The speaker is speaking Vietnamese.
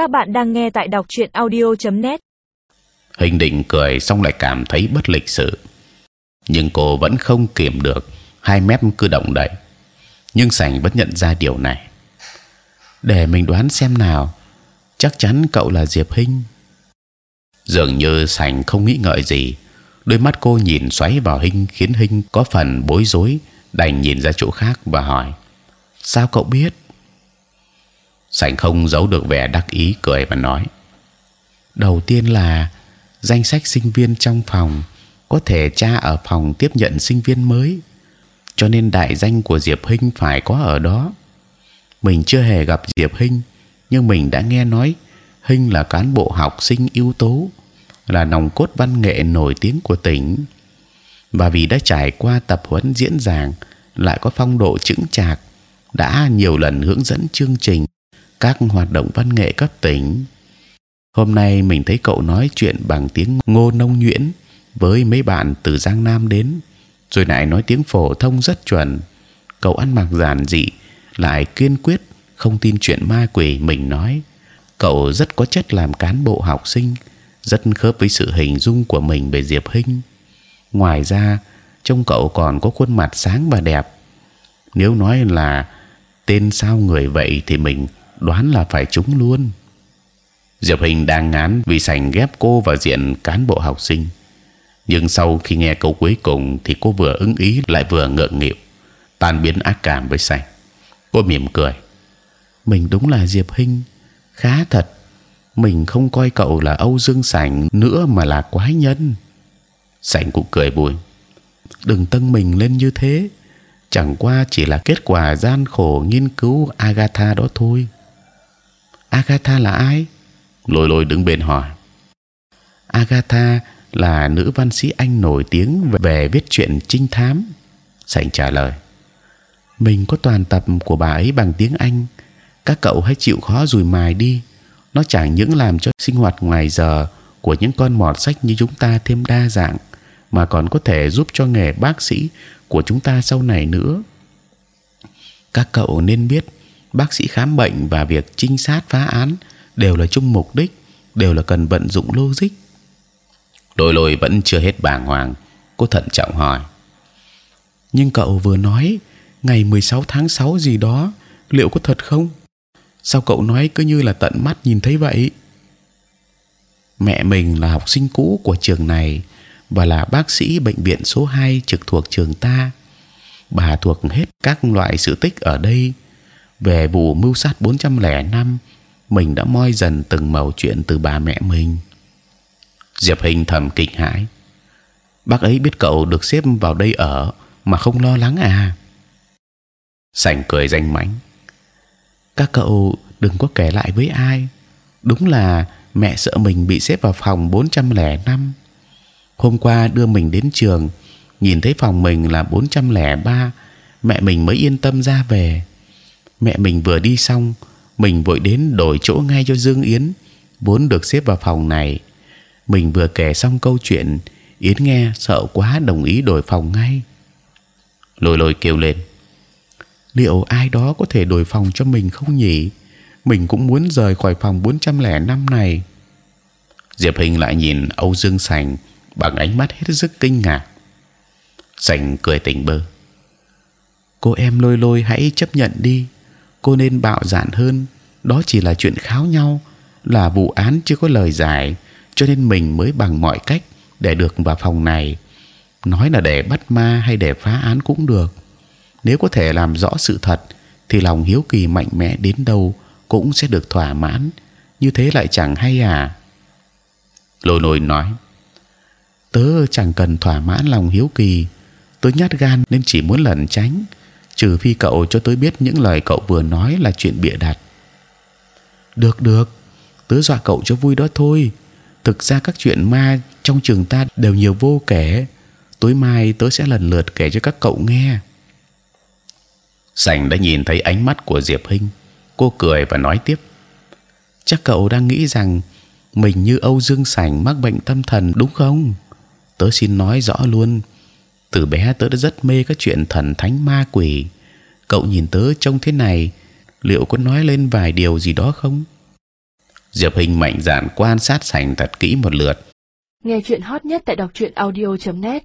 Các bạn đang nghe tại đọc truyện audio.net. Hình định cười xong lại cảm thấy bất lịch sự, nhưng cô vẫn không kiềm được, hai mép cứ động đậy. Nhưng sành vẫn nhận ra điều này. Để mình đoán xem nào, chắc chắn cậu là Diệp Hinh. Dường như sành không nghĩ ngợi gì, đôi mắt cô nhìn xoáy vào Hinh khiến Hinh có phần bối rối, đành nhìn ra chỗ khác và hỏi: sao cậu biết? Sành không giấu được vẻ đắc ý cười và nói: đầu tiên là danh sách sinh viên trong phòng có thể tra ở phòng tiếp nhận sinh viên mới, cho nên đại danh của Diệp Hinh phải có ở đó. Mình chưa hề gặp Diệp Hinh, nhưng mình đã nghe nói Hinh là cán bộ học sinh ưu tú, là nòng cốt văn nghệ nổi tiếng của tỉnh, và vì đã trải qua tập huấn diễn giảng, lại có phong độ chững chạc, đã nhiều lần hướng dẫn chương trình các hoạt động văn nghệ cấp tỉnh. Hôm nay mình thấy cậu nói chuyện bằng tiếng Ngô Nông Nhuyễn với mấy bạn từ Giang Nam đến, rồi lại nói tiếng phổ thông rất chuẩn. Cậu ăn mặc giản dị, lại kiên quyết không tin chuyện ma quỷ mình nói. Cậu rất có chất làm cán bộ học sinh, rất khớp với sự hình dung của mình về Diệp Hinh. Ngoài ra, trông cậu còn có khuôn mặt sáng và đẹp. Nếu nói là tên sao người vậy thì mình đoán là phải trúng luôn. Diệp Hình đang ngán vì sành ghép cô vào diện cán bộ học sinh, nhưng sau khi nghe câu cuối cùng thì cô vừa ứng ý lại vừa ngượng nghịu, tan biến ác cảm với sành. Cô mỉm cười, mình đúng là Diệp Hình, khá thật. Mình không coi cậu là Âu Dương Sảnh nữa mà là quái nhân. Sảnh cũng cười buồn. Đừng tâng mình lên như thế. Chẳng qua chỉ là kết quả gian khổ nghiên cứu Agatha đó thôi. Agatha là ai? Lôi lôi đứng bên hỏi. Agatha là nữ văn sĩ Anh nổi tiếng về viết truyện trinh thám. Sảnh trả lời. Mình có toàn tập của bà ấy bằng tiếng Anh. Các cậu hãy chịu khó rùi mài đi. Nó chẳng những làm cho sinh hoạt ngoài giờ của những con mọt sách như chúng ta thêm đa dạng, mà còn có thể giúp cho nghề bác sĩ của chúng ta sau này nữa. Các cậu nên biết bác sĩ khám bệnh và việc trinh sát phá án đều là chung mục đích, đều là cần vận dụng logic. Đôi lôi vẫn chưa hết bàng hoàng, cô thận trọng hỏi. Nhưng cậu vừa nói ngày 16 tháng 6 gì đó, liệu có thật không? Sao cậu nói cứ như là tận mắt nhìn thấy vậy? Mẹ mình là học sinh cũ của trường này và là bác sĩ bệnh viện số 2 trực thuộc trường ta. Bà thuộc hết các loại sự tích ở đây về vụ mưu sát 405 mình đã moi dần từng mẩu chuyện từ bà mẹ mình. Diệp Hình thầm kinh hãi. Bác ấy biết cậu được xếp vào đây ở mà không lo lắng à? Sành cười danh mãnh. Các cậu đừng có kể lại với ai. Đúng là mẹ sợ mình bị xếp vào phòng 405. Hôm qua đưa mình đến trường, nhìn thấy phòng mình là 403, mẹ mình mới yên tâm ra về mẹ mình vừa đi xong, mình vội đến đổi chỗ ngay cho Dương Yến, vốn được xếp vào phòng này. Mình vừa kể xong câu chuyện, Yến nghe sợ quá đồng ý đổi phòng ngay. Lôi lôi kêu lên, liệu ai đó có thể đổi phòng cho mình không nhỉ? Mình cũng muốn rời khỏi phòng 405 này. Diệp Hình lại nhìn Âu Dương Sành bằng ánh mắt hết sức kinh ngạc. Sành cười tỉnh bơ, cô em lôi lôi hãy chấp nhận đi cô nên bạo dạn hơn. Đó chỉ là chuyện kháo nhau, là vụ án chưa có lời giải, cho nên mình mới bằng mọi cách để được vào phòng này. Nói là để bắt ma hay để phá án cũng được. Nếu có thể làm rõ sự thật, thì lòng hiếu kỳ mạnh mẽ đến đâu cũng sẽ được thỏa mãn. Như thế lại chẳng hay à? Lôi lôi nói, tớ chẳng cần thỏa mãn lòng hiếu kỳ. Tớ nhát gan nên chỉ muốn lẩn tránh trừ phi cậu cho tôi biết những lời cậu vừa nói là chuyện bịa đặt. Được được, tớ dọa cậu cho vui đó thôi. Thực ra các chuyện ma trong trường ta đều nhiều vô kể. Tối mai tớ sẽ lần lượt kể cho các cậu nghe. Sành đã nhìn thấy ánh mắt của Diệp Hinh, cô cười và nói tiếp: chắc cậu đang nghĩ rằng mình như Âu Dương Sành mắc bệnh tâm thần đúng không? Tớ xin nói rõ luôn, từ bé tớ đã rất mê các chuyện thần thánh ma quỷ. Cậu nhìn tớ trông thế này, liệu có nói lên vài điều gì đó không? Diệp Hình mạnh dạn quan sát sành thật kỹ một lượt. Nghe chuyện hot nhất tại đọc truyện audio .net